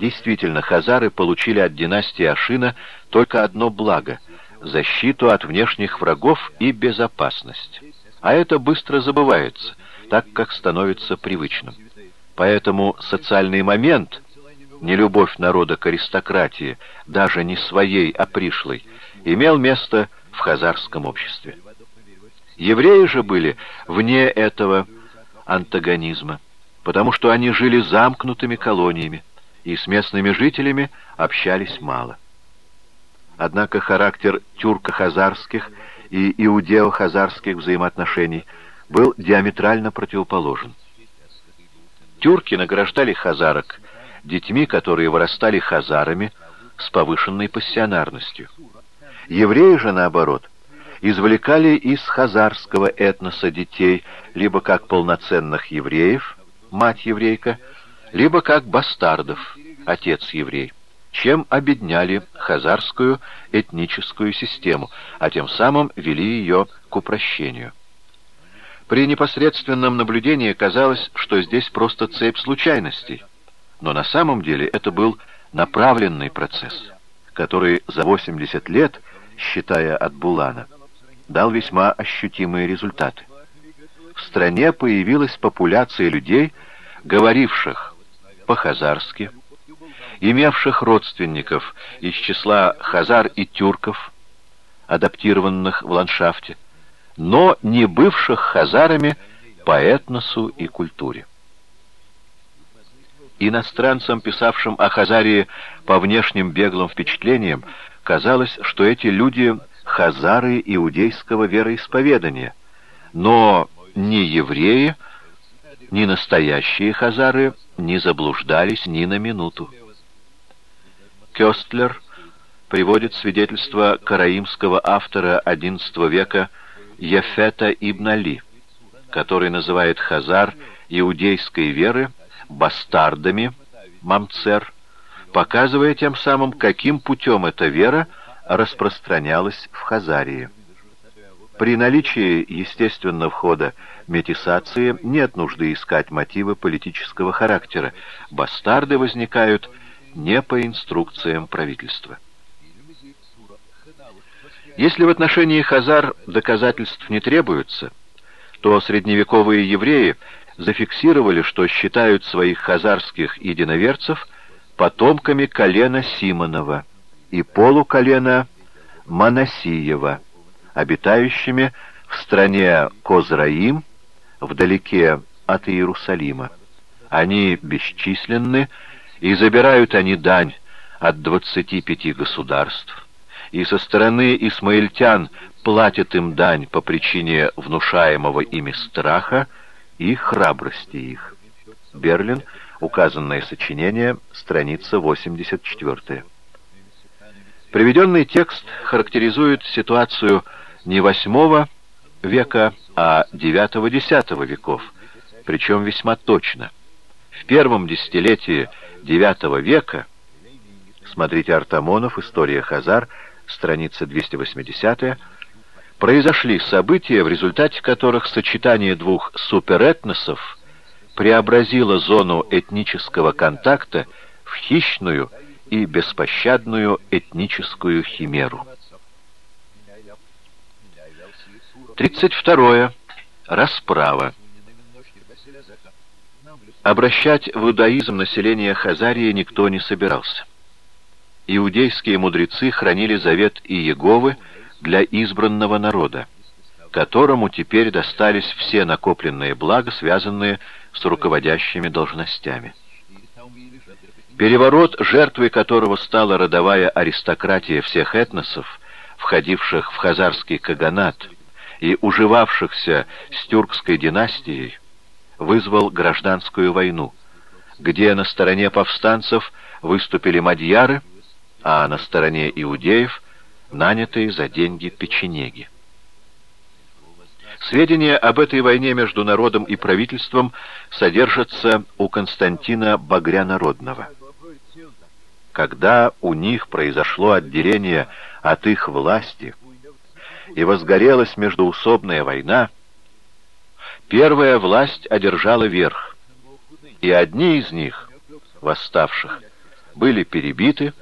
Действительно, хазары получили от династии Ашина только одно благо — защиту от внешних врагов и безопасность. А это быстро забывается, так как становится привычным. Поэтому социальный момент, нелюбовь народа к аристократии, даже не своей, а пришлой, имел место в хазарском обществе. Евреи же были вне этого антагонизма, потому что они жили замкнутыми колониями, и с местными жителями общались мало. Однако характер тюрко-хазарских и иудео-хазарских взаимоотношений был диаметрально противоположен. Тюрки награждали хазарок детьми, которые вырастали хазарами с повышенной пассионарностью. Евреи же, наоборот, извлекали из хазарского этноса детей либо как полноценных евреев, мать еврейка, либо как бастардов, отец еврей, чем обедняли хазарскую этническую систему, а тем самым вели ее к упрощению. При непосредственном наблюдении казалось, что здесь просто цепь случайностей, но на самом деле это был направленный процесс, который за 80 лет, считая от Булана, дал весьма ощутимые результаты. В стране появилась популяция людей, говоривших по-хазарски, имевших родственников из числа хазар и тюрков, адаптированных в ландшафте, но не бывших хазарами по этносу и культуре. Иностранцам, писавшим о Хазарии по внешним беглым впечатлениям, казалось, что эти люди — хазары иудейского вероисповедания, но не евреи — ни настоящие хазары не заблуждались ни на минуту. Кёстлер приводит свидетельство караимского автора XI века Ефета ибн Али, который называет хазар иудейской веры бастардами, мамцер, показывая тем самым, каким путем эта вера распространялась в Хазарии. При наличии естественного входа метисации нет нужды искать мотивы политического характера. Бастарды возникают не по инструкциям правительства. Если в отношении хазар доказательств не требуется, то средневековые евреи зафиксировали, что считают своих хазарских единоверцев потомками колена Симонова и полуколена Манасиева, обитающими в стране Козраим, вдалеке от Иерусалима. Они бесчисленны, и забирают они дань от двадцати пяти государств, и со стороны исмаильтян платят им дань по причине внушаемого ими страха и храбрости их. Берлин, указанное сочинение, страница 84. Приведенный текст характеризует ситуацию не восьмого века, а IX-X веков, причем весьма точно. В первом десятилетии IX века, смотрите Артамонов, История Хазар, страница 280 произошли события, в результате которых сочетание двух суперэтносов преобразило зону этнического контакта в хищную и беспощадную этническую химеру. 32. Расправа. Обращать в иудаизм население Хазарии никто не собирался. Иудейские мудрецы хранили завет Иеговы для избранного народа, которому теперь достались все накопленные блага, связанные с руководящими должностями. Переворот, жертвой которого стала родовая аристократия всех этносов, входивших в хазарский каганат, и уживавшихся с тюркской династией, вызвал гражданскую войну, где на стороне повстанцев выступили мадьяры, а на стороне иудеев нанятые за деньги печенеги. Сведения об этой войне между народом и правительством содержатся у Константина Багрянародного. Когда у них произошло отделение от их власти – и возгорелась междуусобная война, первая власть одержала верх, и одни из них, восставших, были перебиты,